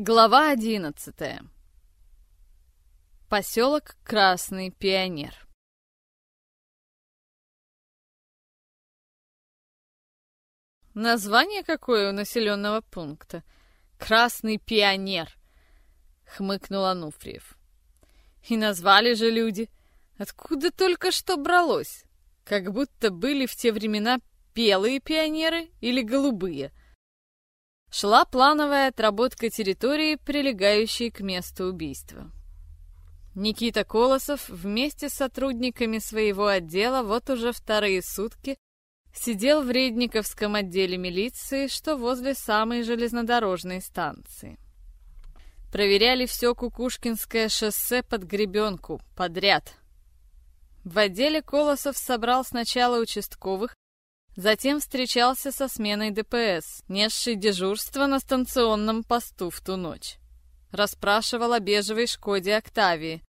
Глава одиннадцатая. Поселок Красный Пионер. Название какое у населенного пункта? Красный Пионер, хмыкнул Ануфриев. И назвали же люди. Откуда только что бралось? Как будто были в те времена белые пионеры или голубые – шла плановая отработка территории, прилегающей к месту убийства. Никита Колосов вместе с сотрудниками своего отдела вот уже вторые сутки сидел в Редниковском отделе милиции, что возле самой железнодорожной станции. Проверяли все Кукушкинское шоссе под гребенку, подряд. В отделе Колосов собрал сначала участковых, Затем встречался со сменой ДПС, несшей дежурство на станционном посту в ту ночь. Расспрашивал о бежевой «Шкоде Октавии».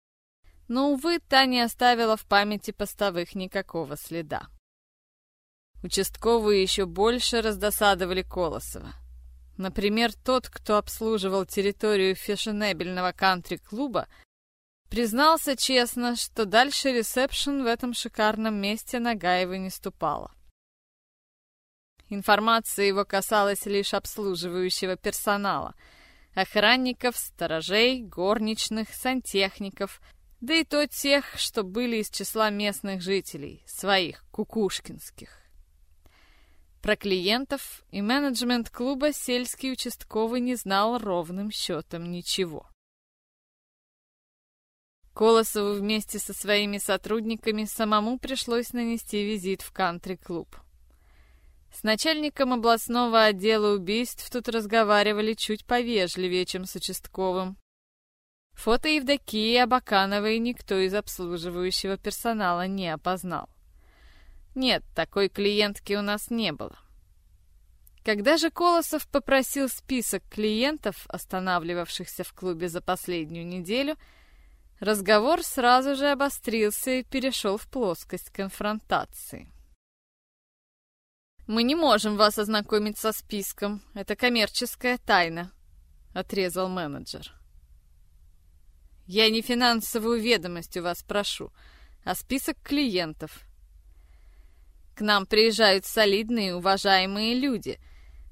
Но, увы, та не оставила в памяти постовых никакого следа. Участковые еще больше раздосадовали Колосова. Например, тот, кто обслуживал территорию фешенебельного кантри-клуба, признался честно, что дальше ресепшн в этом шикарном месте Нагаева не ступала. Информация его касалась лишь обслуживающего персонала. Охранников, сторожей, горничных, сантехников, да и то тех, что были из числа местных жителей, своих, кукушкинских. Про клиентов и менеджмент клуба сельский участковый не знал ровным счетом ничего. Колосову вместе со своими сотрудниками самому пришлось нанести визит в кантри-клуб. С начальником областного отдела убийств тут разговаривали чуть повежливее, чем с участковым. Фото Евдокии Абакановой никто из обслуживающего персонала не опознал. Нет, такой клиентки у нас не было. Когда же Колосов попросил список клиентов, останавливавшихся в клубе за последнюю неделю, разговор сразу же обострился и перешел в плоскость конфронтации. «Мы не можем вас ознакомить со списком. Это коммерческая тайна», — отрезал менеджер. «Я не финансовую ведомость у вас прошу, а список клиентов. К нам приезжают солидные, уважаемые люди.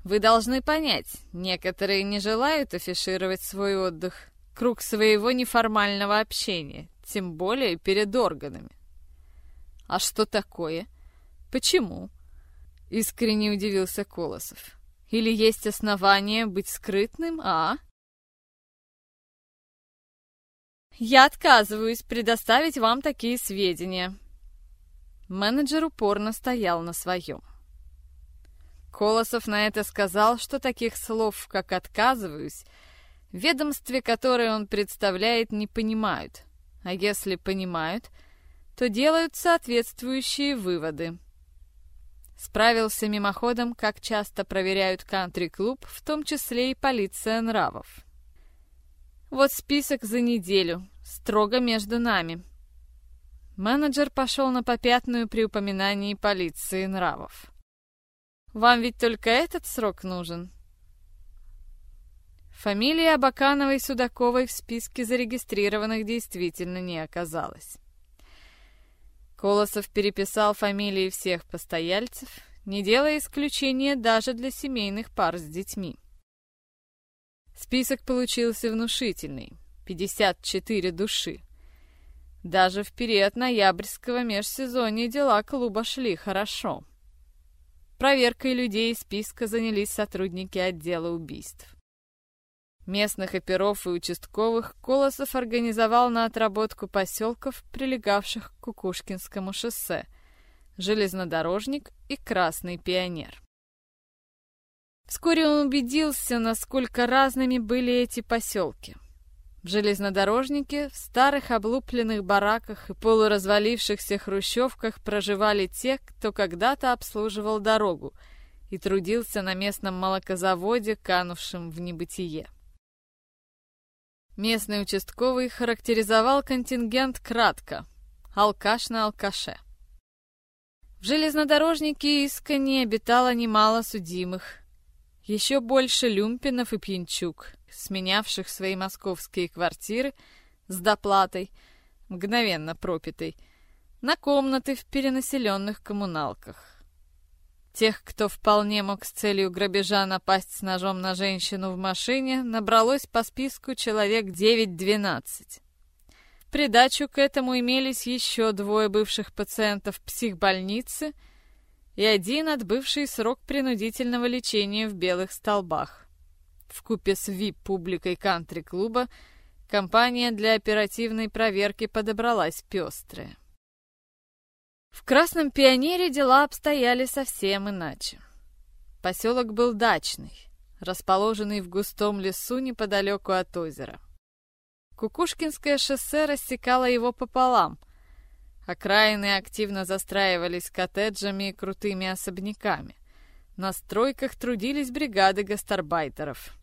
Вы должны понять, некоторые не желают афишировать свой отдых, круг своего неформального общения, тем более перед органами. А что такое? Почему?» Искренне удивился Колосов. Или есть основания быть скрытным, а? Я отказываюсь предоставить вам такие сведения. Менеджер упорно стоял на своем. Колосов на это сказал, что таких слов, как «отказываюсь», в ведомстве, которое он представляет, не понимают. А если понимают, то делают соответствующие выводы. Справился мимоходом, как часто проверяют кантри-клуб, в том числе и полиция нравов. Вот список за неделю, строго между нами. Менеджер пошел на попятную при упоминании полиции нравов. Вам ведь только этот срок нужен? Фамилия Абакановой Судаковой в списке зарегистрированных действительно не оказалось. Колосов переписал фамилии всех постояльцев, не делая исключения даже для семейных пар с детьми. Список получился внушительный — 54 души. Даже в период ноябрьского межсезонья дела клуба шли хорошо. Проверкой людей из списка занялись сотрудники отдела убийств. Местных оперов и участковых Колосов организовал на отработку поселков, прилегавших к Кукушкинскому шоссе, железнодорожник и Красный пионер. Вскоре он убедился, насколько разными были эти поселки. В железнодорожнике, в старых облупленных бараках и полуразвалившихся хрущевках проживали те, кто когда-то обслуживал дорогу и трудился на местном молокозаводе, канувшем в небытие. Местный участковый характеризовал контингент кратко. Алкаш на алкаше. В железнодорожнике искренне обитало немало судимых. Еще больше люмпинов и пьянчук, сменявших свои московские квартиры с доплатой, мгновенно пропитой, на комнаты в перенаселенных коммуналках. Тех, кто вполне мог с целью грабежа напасть с ножом на женщину в машине, набралось по списку человек 9-12. В придачу к этому имелись еще двое бывших пациентов психбольницы — и один отбывший срок принудительного лечения в белых столбах. В купе с вип-публикой кантри-клуба компания для оперативной проверки подобралась пестрая. В Красном Пионере дела обстояли совсем иначе. Поселок был дачный, расположенный в густом лесу неподалеку от озера. Кукушкинское шоссе рассекало его пополам, Окраины активно застраивались коттеджами и крутыми особняками. На стройках трудились бригады гастарбайтеров.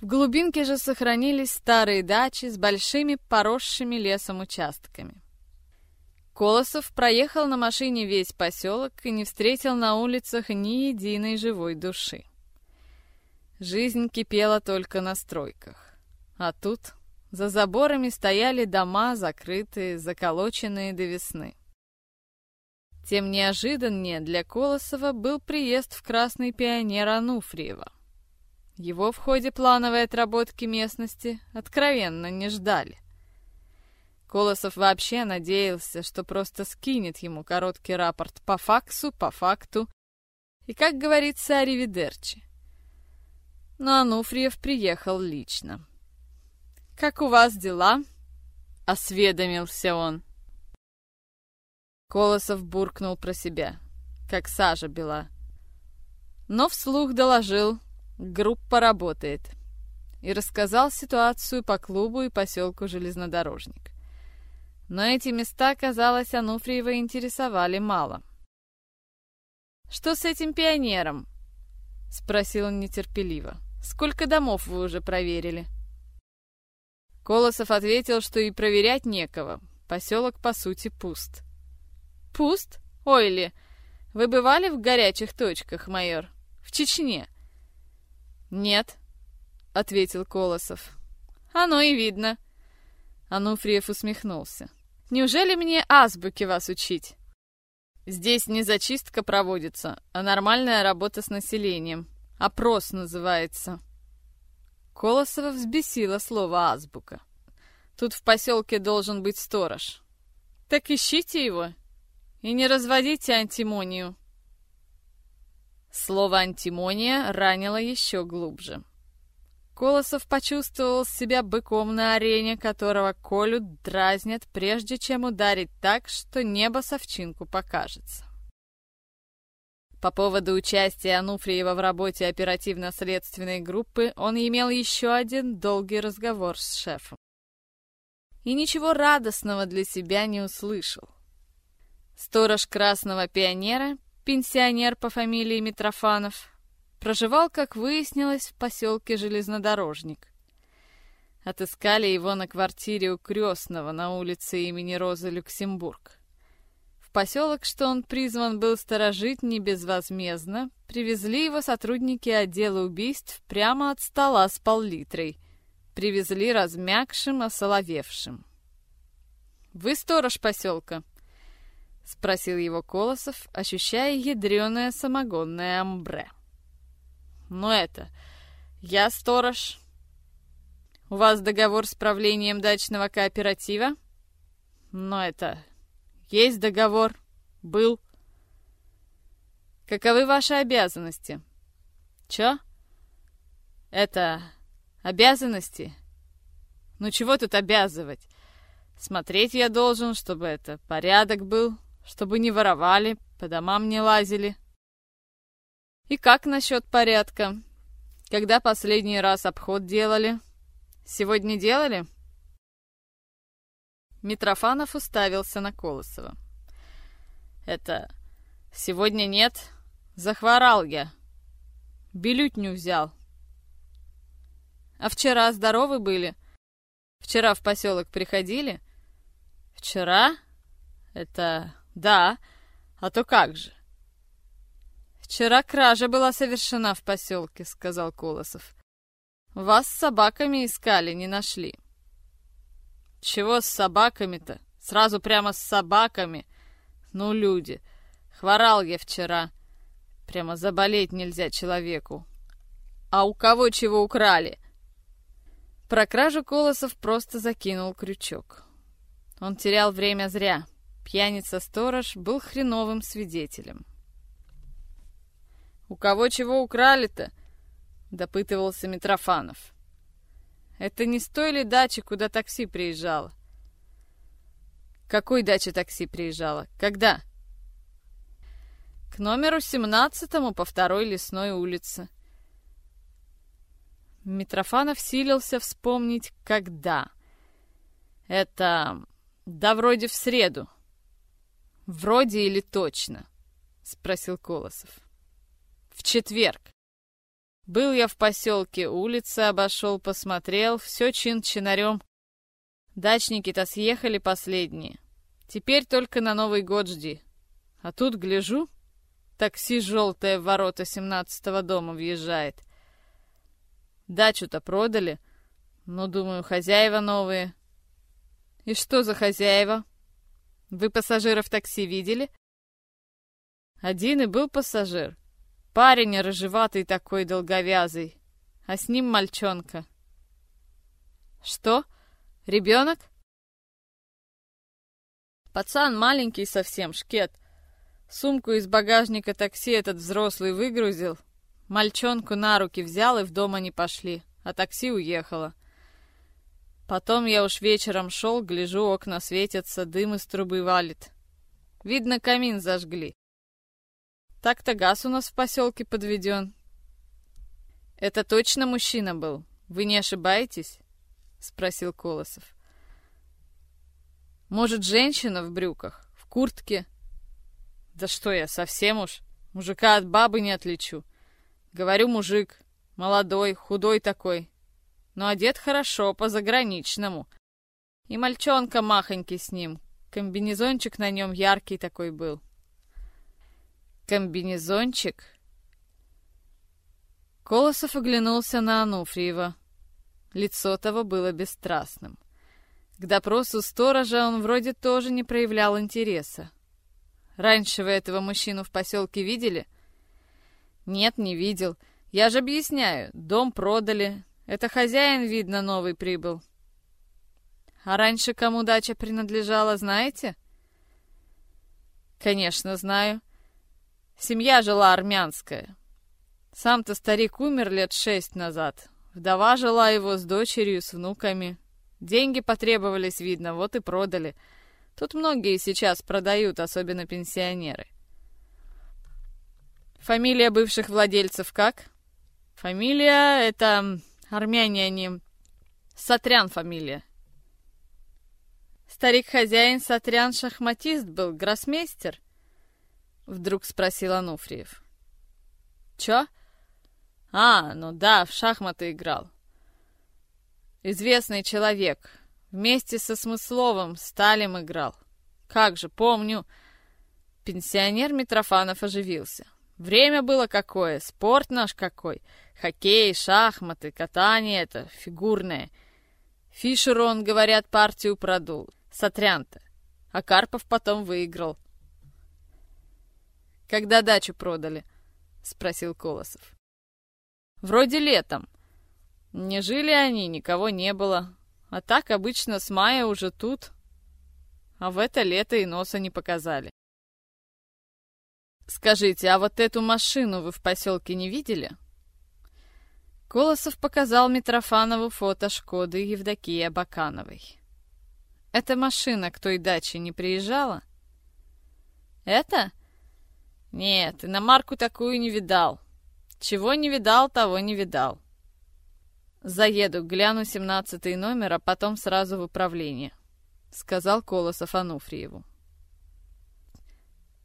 В глубинке же сохранились старые дачи с большими поросшими лесом участками. Колосов проехал на машине весь поселок и не встретил на улицах ни единой живой души. Жизнь кипела только на стройках. А тут за заборами стояли дома, закрытые, заколоченные до весны. Тем неожиданнее для Колосова был приезд в Красный пионер Ануфриева. Его в ходе плановой отработки местности откровенно не ждали. Колосов вообще надеялся, что просто скинет ему короткий рапорт по факсу, по факту и, как говорится, аривидерчи. Но Ануфриев приехал лично. «Как у вас дела?» — осведомился он. Колосов буркнул про себя, как сажа бела. Но вслух доложил, группа работает, и рассказал ситуацию по клубу и поселку Железнодорожник. Но эти места, казалось, Ануфриева интересовали мало. «Что с этим пионером?» — спросил он нетерпеливо. «Сколько домов вы уже проверили?» Колосов ответил, что и проверять некого. Поселок, по сути, пуст. «Пуст? Ой ли! Вы бывали в горячих точках, майор? В Чечне?» «Нет», — ответил Колосов. «Оно и видно». Ануфриев усмехнулся. «Неужели мне азбуки вас учить?» «Здесь не зачистка проводится, а нормальная работа с населением. Опрос называется». Колосова взбесило слово «азбука». Тут в поселке должен быть сторож. Так ищите его и не разводите антимонию. Слово «антимония» ранило еще глубже. Колосов почувствовал себя быком на арене, которого Колю дразнят, прежде чем ударить так, что небо совчинку покажется. По поводу участия Ануфриева в работе оперативно-следственной группы он имел еще один долгий разговор с шефом. И ничего радостного для себя не услышал. Сторож Красного Пионера, пенсионер по фамилии Митрофанов, проживал, как выяснилось, в поселке Железнодорожник. Отыскали его на квартире у крестного на улице имени Розы Люксембург. В поселок, что он призван был сторожить не безвозмездно, привезли его сотрудники отдела убийств прямо от стола с пол-литрой. Привезли размягшим, осоловевшим. «Вы сторож поселка?» — спросил его Колосов, ощущая ядреное самогонное амбре. «Ну это... Я сторож. У вас договор с правлением дачного кооператива?» «Ну это... Есть договор. Был. Каковы ваши обязанности? Чё? Это... Обязанности? Ну чего тут обязывать? Смотреть я должен, чтобы это порядок был, чтобы не воровали, по домам не лазили. И как насчет порядка? Когда последний раз обход делали? Сегодня делали? Митрофанов уставился на Колосова. «Это... сегодня нет. Захворал я. Белютню взял. А вчера здоровы были? Вчера в поселок приходили? Вчера? Это... да. А то как же? «Вчера кража была совершена в поселке», — сказал Колосов. «Вас с собаками искали, не нашли». «Чего с собаками-то? Сразу прямо с собаками? Ну, люди, хворал я вчера. Прямо заболеть нельзя человеку. А у кого чего украли?» Про кражу Колосов просто закинул крючок. Он терял время зря. Пьяница-сторож был хреновым свидетелем. «У кого чего украли-то?» — допытывался Митрофанов. «Это не с той ли дачи, куда такси приезжало?» «Какой даче такси приезжало? Когда?» «К номеру семнадцатому по второй лесной улице». Митрофанов силился вспомнить, когда. «Это... да вроде в среду». «Вроде или точно?» — спросил Колосов. «В четверг. Был я в поселке, улицы обошел, посмотрел, все чин-чинарем. Дачники-то съехали последние. Теперь только на Новый год жди. А тут, гляжу, такси желтое в ворота семнадцатого дома въезжает. Дачу-то продали. Ну, думаю, хозяева новые. И что за хозяева? Вы пассажиров такси видели? Один и был пассажир. Парень рыжеватый такой, долговязый. А с ним мальчонка. Что? Ребенок? Пацан маленький совсем, шкет. Сумку из багажника такси этот взрослый выгрузил. Мальчонку на руки взял и в дом они пошли, а такси уехало. Потом я уж вечером шел, гляжу, окна светятся, дым из трубы валит. Видно, камин зажгли. Так-то газ у нас в поселке подведен. Это точно мужчина был? Вы не ошибаетесь? Спросил Колосов. Может, женщина в брюках, в куртке? Да что я, совсем уж? Мужика от бабы не отличу. Говорю, мужик, молодой, худой такой, но одет хорошо, по-заграничному. И мальчонка махонький с ним. Комбинезончик на нем яркий такой был. Комбинезончик? Колосов оглянулся на Ануфриева. Лицо того было бесстрастным. К допросу сторожа он вроде тоже не проявлял интереса. Раньше вы этого мужчину в поселке видели? Нет, не видел. Я же объясняю, дом продали, это хозяин, видно, новый прибыл. А раньше кому дача принадлежала, знаете? Конечно, знаю. Семья жила армянская. Сам-то старик умер лет шесть назад. Вдова жила его с дочерью, с внуками. Деньги потребовались, видно, вот и продали. Тут многие сейчас продают, особенно пенсионеры. Фамилия бывших владельцев как? Фамилия — это Армяне они. Сатрян фамилия. Старик-хозяин Сатрян шахматист был, гроссмейстер? Вдруг спросил Ануфриев. Чё? А, ну да, в шахматы играл. Известный человек. Вместе со Смысловым Сталем играл. Как же, помню. Пенсионер Митрофанов оживился. Время было какое, спорт наш какой. Хоккей, шахматы, катание это, фигурное. Фишеру он, говорят, партию продул. Сатрянта. А Карпов потом выиграл. «Когда дачу продали?» — спросил Колосов. «Вроде летом. Не жили они, никого не было. А так обычно с мая уже тут. А в это лето и носа не показали. «Скажите, а вот эту машину вы в поселке не видели?» Колосов показал Митрофанову фото Шкоды Евдокии Абакановой. «Эта машина к той даче не приезжала?» «Это?» «Нет, иномарку такую не видал. Чего не видал, того не видал. Заеду, гляну семнадцатый номер, а потом сразу в управление», — сказал Колосов Ануфриеву.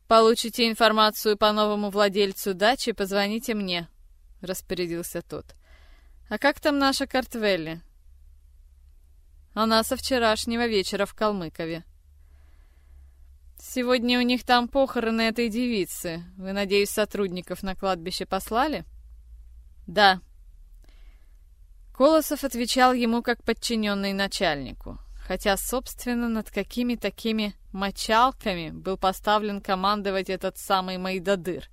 «Получите информацию по новому владельцу дачи, позвоните мне», — распорядился тот. «А как там наша Картвелли?» «Она со вчерашнего вечера в Калмыкове». Сегодня у них там похороны этой девицы. Вы, надеюсь, сотрудников на кладбище послали? Да. Колосов отвечал ему как подчиненный начальнику. Хотя, собственно, над какими такими мочалками был поставлен командовать этот самый Майдадыр.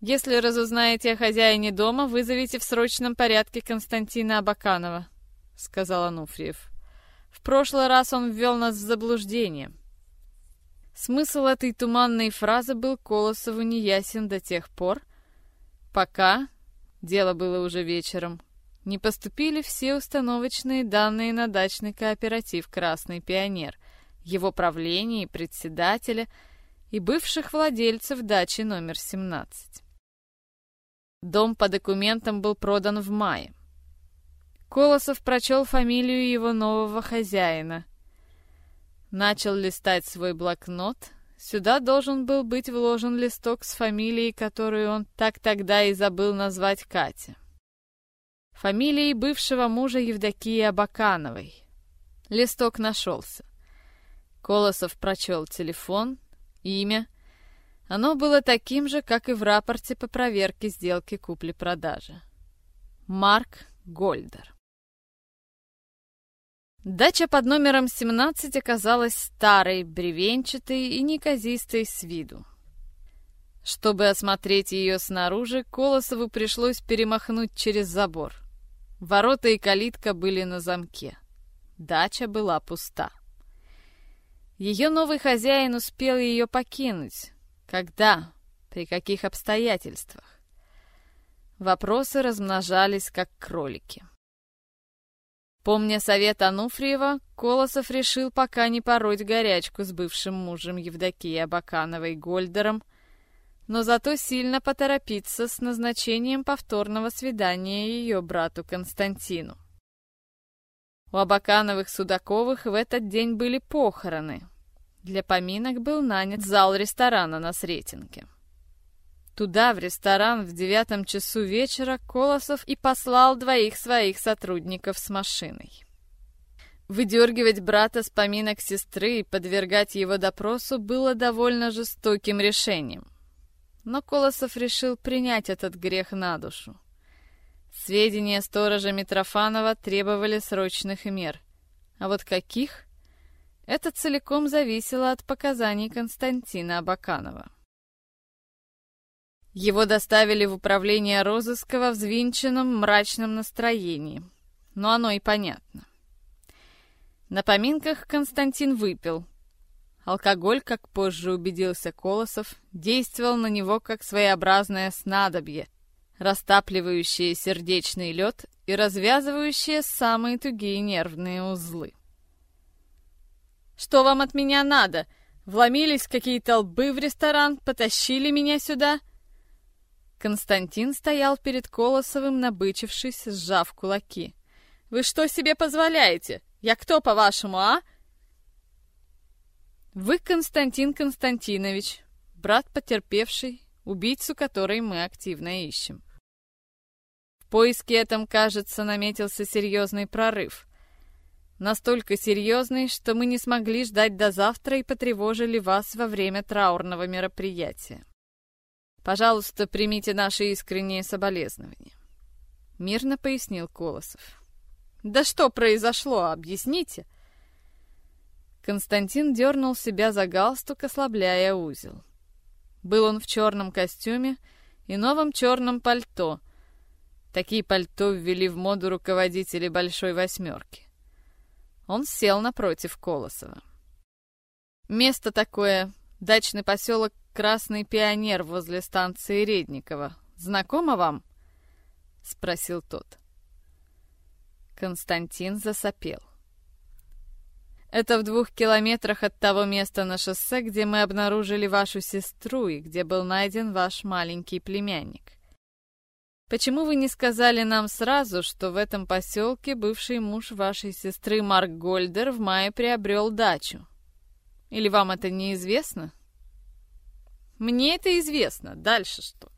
Если разузнаете о хозяине дома, вызовите в срочном порядке Константина Абаканова, сказал Ануфриев. Прошлый раз он ввел нас в заблуждение. Смысл этой туманной фразы был Колосову неясен до тех пор, пока, дело было уже вечером, не поступили все установочные данные на дачный кооператив «Красный пионер», его правление и председателя и бывших владельцев дачи номер 17. Дом по документам был продан в мае. Колосов прочел фамилию его нового хозяина. Начал листать свой блокнот. Сюда должен был быть вложен листок с фамилией, которую он так тогда и забыл назвать Катя. Фамилией бывшего мужа Евдокии Абакановой. Листок нашелся. Колосов прочел телефон, имя. Оно было таким же, как и в рапорте по проверке сделки купли-продажи. Марк Гольдер. Дача под номером 17 оказалась старой, бревенчатой и неказистой с виду. Чтобы осмотреть ее снаружи, Колосову пришлось перемахнуть через забор. Ворота и калитка были на замке. Дача была пуста. Ее новый хозяин успел ее покинуть. Когда? При каких обстоятельствах? Вопросы размножались, как кролики. Помня совет Ануфриева, Колосов решил пока не пороть горячку с бывшим мужем Евдокии Абакановой Гольдером, но зато сильно поторопиться с назначением повторного свидания ее брату Константину. У Абакановых Судаковых в этот день были похороны. Для поминок был нанят зал ресторана на Сретенке. Туда, в ресторан, в девятом часу вечера Колосов и послал двоих своих сотрудников с машиной. Выдергивать брата с поминок сестры и подвергать его допросу было довольно жестоким решением. Но Колосов решил принять этот грех на душу. Сведения сторожа Митрофанова требовали срочных мер. А вот каких? Это целиком зависело от показаний Константина Абаканова. Его доставили в управление розыска во взвинченном мрачном настроении. Но оно и понятно. На поминках Константин выпил. Алкоголь, как позже убедился Колосов, действовал на него как своеобразное снадобье, растапливающее сердечный лед и развязывающее самые тугие нервные узлы. «Что вам от меня надо? Вломились какие-то лбы в ресторан, потащили меня сюда?» Константин стоял перед Колосовым, набычившись, сжав кулаки. «Вы что себе позволяете? Я кто, по-вашему, а?» «Вы Константин Константинович, брат потерпевший, убийцу которой мы активно ищем». В поиске этом, кажется, наметился серьезный прорыв. Настолько серьезный, что мы не смогли ждать до завтра и потревожили вас во время траурного мероприятия. Пожалуйста, примите наши искренние соболезнования. Мирно пояснил Колосов. Да что произошло, объясните? Константин дернул себя за галстук, ослабляя узел. Был он в черном костюме и новом черном пальто. Такие пальто ввели в моду руководители Большой Восьмерки. Он сел напротив Колосова. Место такое, дачный поселок красный пионер возле станции Редникова. Знакомо вам?» — спросил тот. Константин засопел. «Это в двух километрах от того места на шоссе, где мы обнаружили вашу сестру и где был найден ваш маленький племянник. Почему вы не сказали нам сразу, что в этом поселке бывший муж вашей сестры Марк Гольдер в мае приобрел дачу? Или вам это неизвестно?» Мне это известно. Дальше что?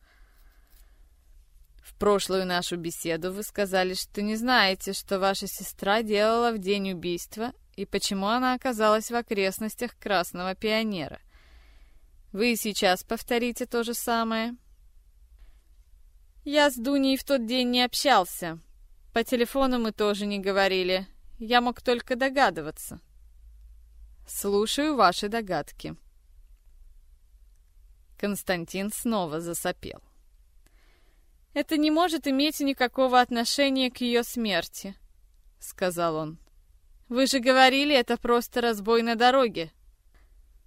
В прошлую нашу беседу вы сказали, что не знаете, что ваша сестра делала в день убийства и почему она оказалась в окрестностях Красного Пионера. Вы сейчас повторите то же самое. Я с Дуней в тот день не общался. По телефону мы тоже не говорили. Я мог только догадываться. Слушаю ваши догадки. Константин снова засопел. «Это не может иметь никакого отношения к ее смерти», — сказал он. «Вы же говорили, это просто разбой на дороге.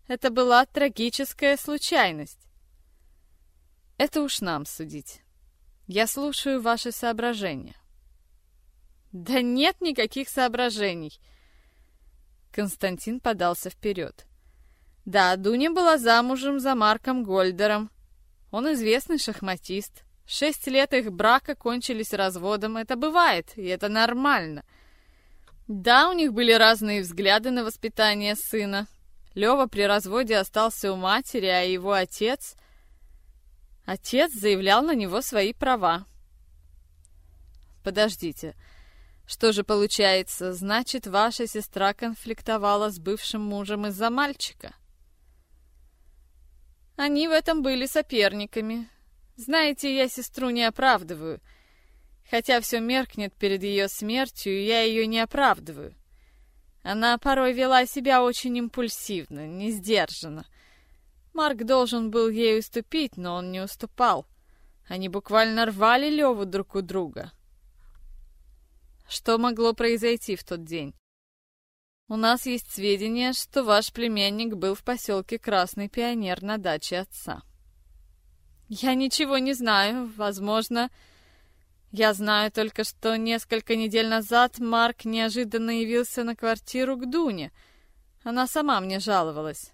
Это была трагическая случайность». «Это уж нам судить. Я слушаю ваши соображения». «Да нет никаких соображений», Константин подался вперед. Да, Дуня была замужем за Марком Гольдером. Он известный шахматист. Шесть лет их брака кончились разводом. Это бывает, и это нормально. Да, у них были разные взгляды на воспитание сына. Лева при разводе остался у матери, а его отец... Отец заявлял на него свои права. Подождите, что же получается, значит, ваша сестра конфликтовала с бывшим мужем из-за мальчика? Они в этом были соперниками. Знаете, я сестру не оправдываю. Хотя все меркнет перед ее смертью, я ее не оправдываю. Она порой вела себя очень импульсивно, не сдержанно. Марк должен был ей уступить, но он не уступал. Они буквально рвали Леву друг у друга. Что могло произойти в тот день? У нас есть сведения, что ваш племянник был в поселке Красный Пионер на даче отца. Я ничего не знаю, возможно... Я знаю только, что несколько недель назад Марк неожиданно явился на квартиру к Дуне. Она сама мне жаловалась.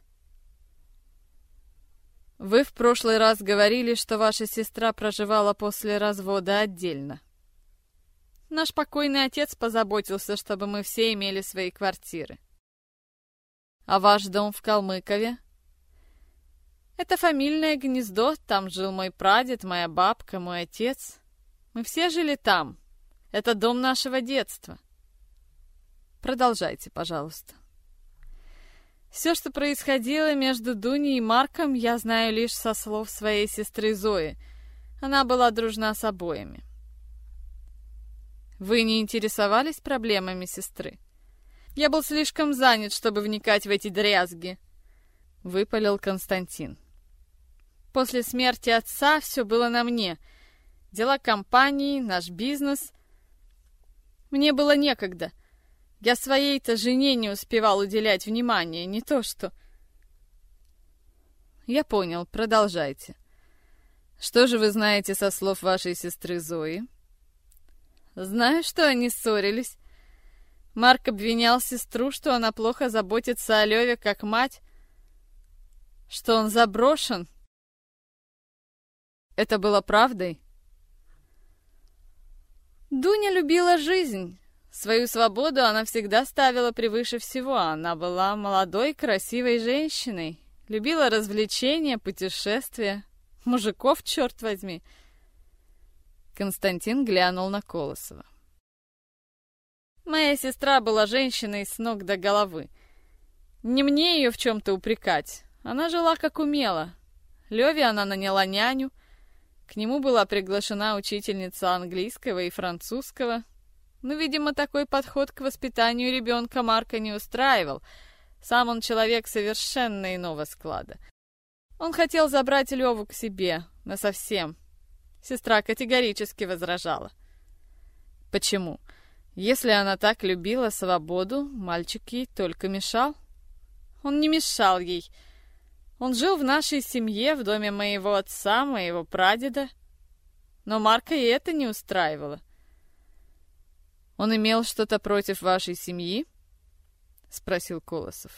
Вы в прошлый раз говорили, что ваша сестра проживала после развода отдельно. Наш покойный отец позаботился, чтобы мы все имели свои квартиры. А ваш дом в Калмыкове? Это фамильное гнездо, там жил мой прадед, моя бабка, мой отец. Мы все жили там. Это дом нашего детства. Продолжайте, пожалуйста. Все, что происходило между Дуней и Марком, я знаю лишь со слов своей сестры Зои. Она была дружна с обоими. Вы не интересовались проблемами сестры? Я был слишком занят, чтобы вникать в эти дрязги. Выпалил Константин. После смерти отца все было на мне. Дела компании, наш бизнес. Мне было некогда. Я своей-то жене не успевал уделять внимания, не то что... Я понял, продолжайте. Что же вы знаете со слов вашей сестры Зои? Знаю, что они ссорились. Марк обвинял сестру, что она плохо заботится о Леве как мать, что он заброшен. Это было правдой? Дуня любила жизнь. Свою свободу она всегда ставила превыше всего. Она была молодой, красивой женщиной. Любила развлечения, путешествия. Мужиков, черт возьми. Константин глянул на Колосова. Моя сестра была женщиной с ног до головы. Не мне ее в чем-то упрекать. Она жила как умела. Леве она наняла няню. К нему была приглашена учительница английского и французского. Но, видимо, такой подход к воспитанию ребенка Марка не устраивал. Сам он человек совершенно иного склада. Он хотел забрать Леву к себе, насовсем, Сестра категорически возражала. Почему? Если она так любила свободу, мальчик ей только мешал. Он не мешал ей. Он жил в нашей семье, в доме моего отца, моего прадеда. Но Марка и это не устраивало. «Он имел что-то против вашей семьи?» — спросил Колосов.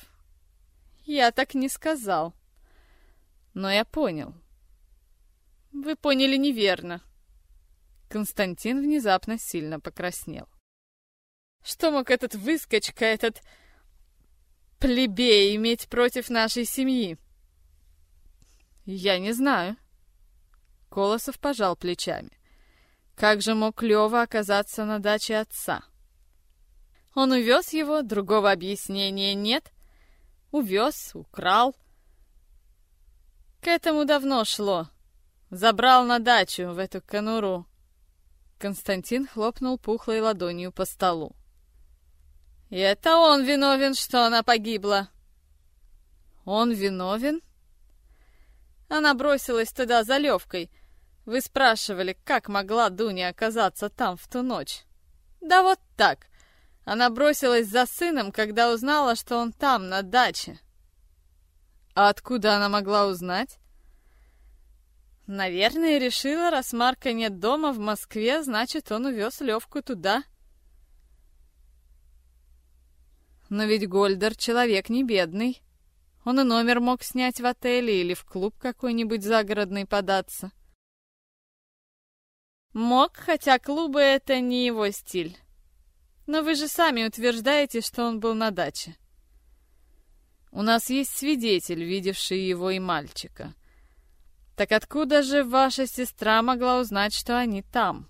«Я так не сказал. Но я понял. Вы поняли неверно. Константин внезапно сильно покраснел. Что мог этот выскочка, этот плебей иметь против нашей семьи? Я не знаю. Колосов пожал плечами. Как же мог Лева оказаться на даче отца? Он увез его, другого объяснения нет. Увез, украл. К этому давно шло. Забрал на дачу в эту конуру. Константин хлопнул пухлой ладонью по столу. И это он виновен, что она погибла. Он виновен? Она бросилась туда за Левкой. Вы спрашивали, как могла Дуня оказаться там в ту ночь. Да вот так. Она бросилась за сыном, когда узнала, что он там, на даче. А откуда она могла узнать? Наверное, решила, раз Марка нет дома в Москве, значит, он увез Левку туда. Но ведь Гольдер человек не бедный. Он и номер мог снять в отеле или в клуб какой-нибудь загородный податься. Мог, хотя клубы — это не его стиль. Но вы же сами утверждаете, что он был на даче. У нас есть свидетель, видевший его и мальчика. Так откуда же ваша сестра могла узнать, что они там?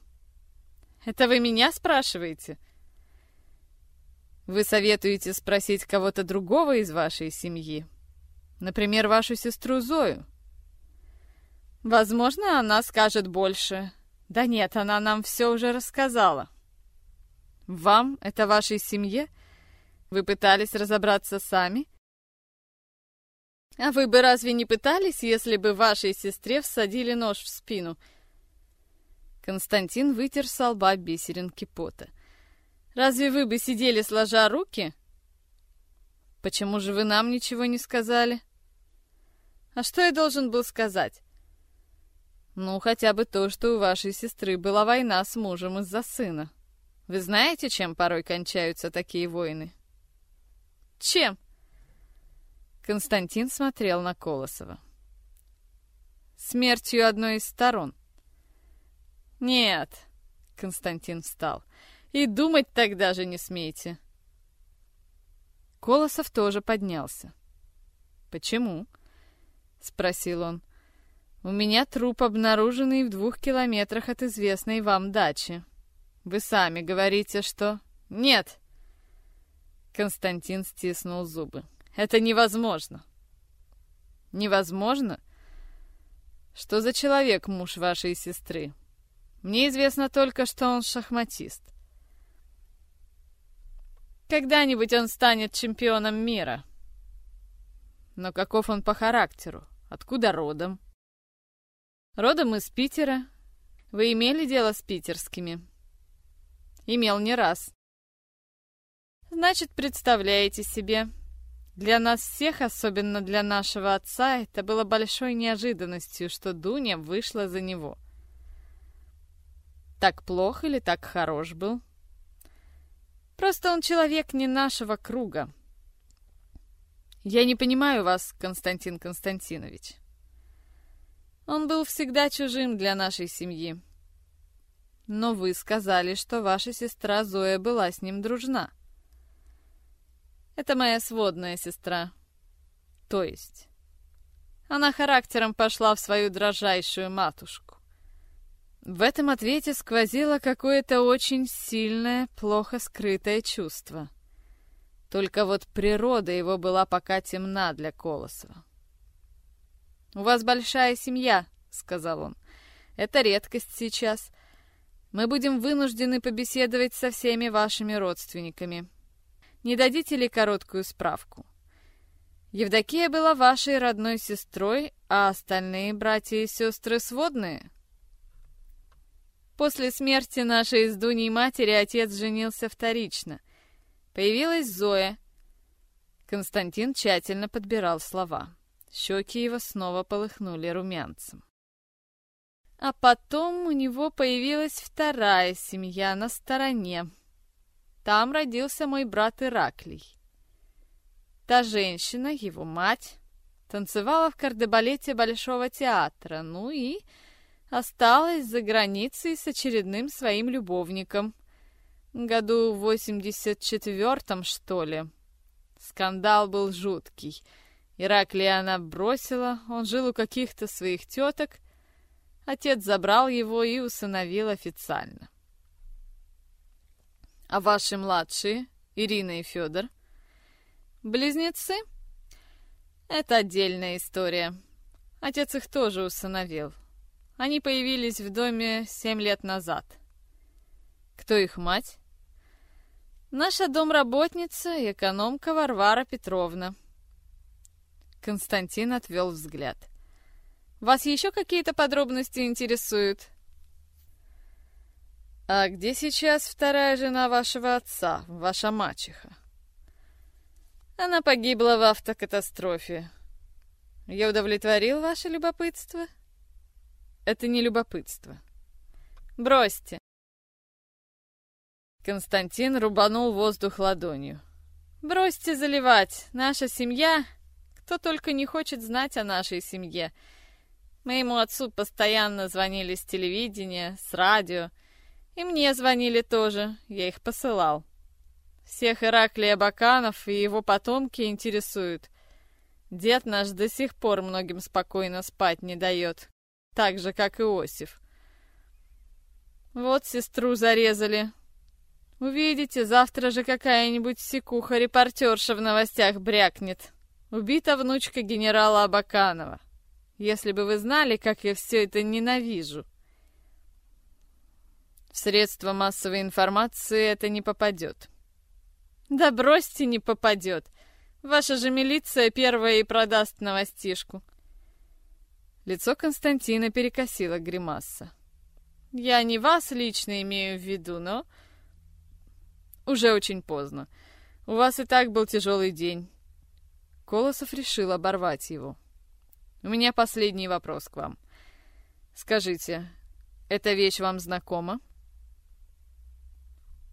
Это вы меня спрашиваете? Вы советуете спросить кого-то другого из вашей семьи? Например, вашу сестру Зою? Возможно, она скажет больше. Да нет, она нам все уже рассказала. Вам, это вашей семье? Вы пытались разобраться сами? А вы бы разве не пытались, если бы вашей сестре всадили нож в спину? Константин вытер со лба бисеринки пота. Разве вы бы сидели сложа руки? Почему же вы нам ничего не сказали? А что я должен был сказать? Ну, хотя бы то, что у вашей сестры была война с мужем из-за сына. Вы знаете, чем порой кончаются такие войны? Чем? Константин смотрел на Колосова. «Смертью одной из сторон». «Нет», — Константин встал, — «и думать тогда же не смейте». Колосов тоже поднялся. «Почему?» — спросил он. «У меня труп, обнаруженный в двух километрах от известной вам дачи. Вы сами говорите, что...» «Нет!» Константин стиснул зубы. Это невозможно. Невозможно? Что за человек муж вашей сестры? Мне известно только, что он шахматист. Когда-нибудь он станет чемпионом мира. Но каков он по характеру? Откуда родом? Родом из Питера. Вы имели дело с питерскими? Имел не раз. Значит, представляете себе, для нас всех, особенно для нашего отца, это было большой неожиданностью, что Дуня вышла за него. Так плохо или так хорош был? Просто он человек не нашего круга. Я не понимаю вас, Константин Константинович. Он был всегда чужим для нашей семьи. Но вы сказали, что ваша сестра Зоя была с ним дружна. Это моя сводная сестра. То есть... Она характером пошла в свою дрожайшую матушку. В этом ответе сквозило какое-то очень сильное, плохо скрытое чувство. Только вот природа его была пока темна для Колосова. «У вас большая семья», — сказал он. «Это редкость сейчас. Мы будем вынуждены побеседовать со всеми вашими родственниками. Не дадите ли короткую справку? Евдокия была вашей родной сестрой, а остальные братья и сестры сводные? После смерти нашей с Дуней матери отец женился вторично. Появилась Зоя. Константин тщательно подбирал слова. Щеки его снова полыхнули румянцем. А потом у него появилась вторая семья на стороне, там родился мой брат Ираклий. Та женщина, его мать, танцевала в кардебалете Большого театра, ну и осталась за границей с очередным своим любовником. Году в 84-м, что ли. Скандал был жуткий. Ираклия она бросила, он жил у каких-то своих теток. Отец забрал его и усыновил официально. А ваши младшие? Ирина и Федор. Близнецы? Это отдельная история. Отец их тоже усыновил. Они появились в доме семь лет назад. Кто их мать? Наша домработница и экономка Варвара Петровна. Константин отвел взгляд. Вас еще какие-то подробности интересуют? А где сейчас вторая жена вашего отца, ваша мачеха? Она погибла в автокатастрофе. Я удовлетворил ваше любопытство? Это не любопытство. Бросьте. Константин рубанул воздух ладонью. Бросьте заливать. Наша семья... Кто только не хочет знать о нашей семье. Моему отцу постоянно звонили с телевидения, с радио. И мне звонили тоже, я их посылал. Всех Ираклия Баканов и его потомки интересуют. Дед наш до сих пор многим спокойно спать не дает, так же, как Иосиф. Вот сестру зарезали. Увидите, завтра же какая-нибудь секуха-репортерша в новостях брякнет. Убита внучка генерала Абаканова. Если бы вы знали, как я все это ненавижу. Средства массовой информации это не попадет. Да бросьте, не попадет. Ваша же милиция первая и продаст новостишку. Лицо Константина перекосило гримаса. Я не вас лично имею в виду, но... Уже очень поздно. У вас и так был тяжелый день. Колосов решил оборвать его. У меня последний вопрос к вам. Скажите, эта вещь вам знакома?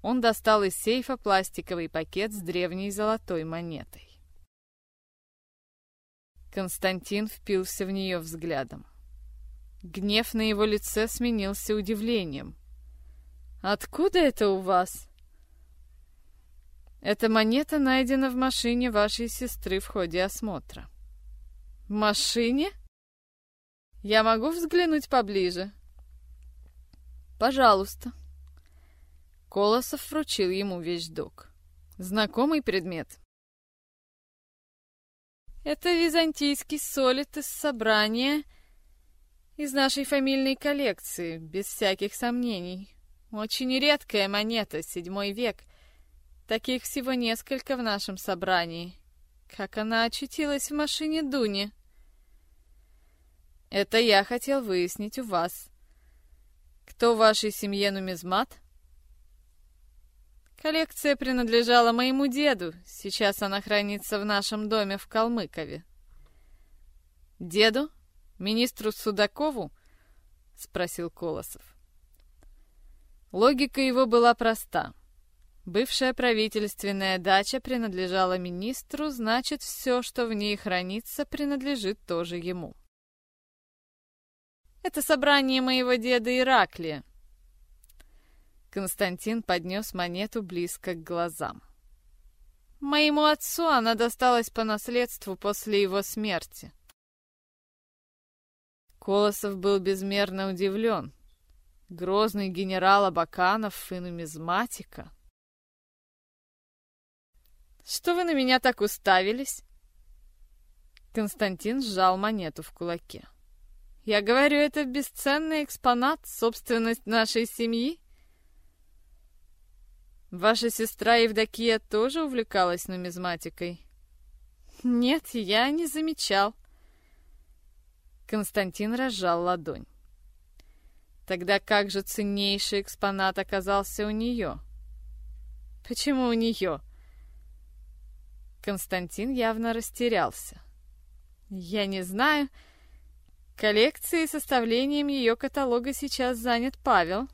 Он достал из сейфа пластиковый пакет с древней золотой монетой. Константин впился в нее взглядом. Гнев на его лице сменился удивлением. «Откуда это у вас?» «Эта монета найдена в машине вашей сестры в ходе осмотра». «В машине?» «Я могу взглянуть поближе?» «Пожалуйста». Колосов вручил ему вещдок. Знакомый предмет. Это византийский солид из собрания из нашей фамильной коллекции, без всяких сомнений. Очень редкая монета, седьмой век. Таких всего несколько в нашем собрании. Как она очутилась в машине Дуни? Это я хотел выяснить у вас. Кто в вашей семье нумизмат? Коллекция принадлежала моему деду. Сейчас она хранится в нашем доме в Калмыкове. Деду? Министру Судакову? Спросил Колосов. Логика его была проста. Бывшая правительственная дача принадлежала министру, значит, все, что в ней хранится, принадлежит тоже ему. Это собрание моего деда Ираклия, Константин поднес монету близко к глазам. Моему отцу она досталась по наследству после его смерти. Колосов был безмерно удивлен. Грозный генерал Абаканов и нумизматика. «Что вы на меня так уставились?» Константин сжал монету в кулаке. «Я говорю, это бесценный экспонат, собственность нашей семьи. Ваша сестра Евдокия тоже увлекалась нумизматикой? Нет, я не замечал. Константин разжал ладонь. Тогда как же ценнейший экспонат оказался у нее? Почему у нее? Константин явно растерялся. Я не знаю. Коллекцией и составлением ее каталога сейчас занят Павел.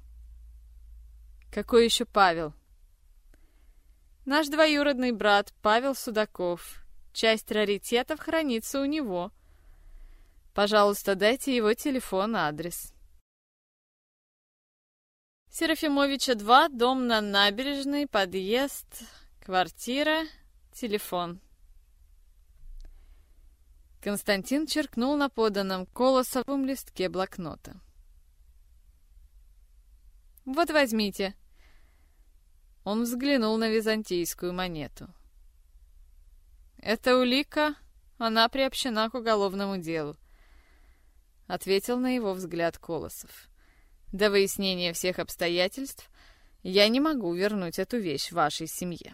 Какой еще Павел? Наш двоюродный брат Павел Судаков. Часть раритетов хранится у него. Пожалуйста, дайте его телефон, адрес. Серафимовича 2, дом на набережной, подъезд, квартира, телефон. Константин черкнул на поданном колосовом листке блокнота. «Вот возьмите», Он взглянул на византийскую монету. «Эта улика, она приобщена к уголовному делу», — ответил на его взгляд Колосов. «До выяснения всех обстоятельств я не могу вернуть эту вещь вашей семье».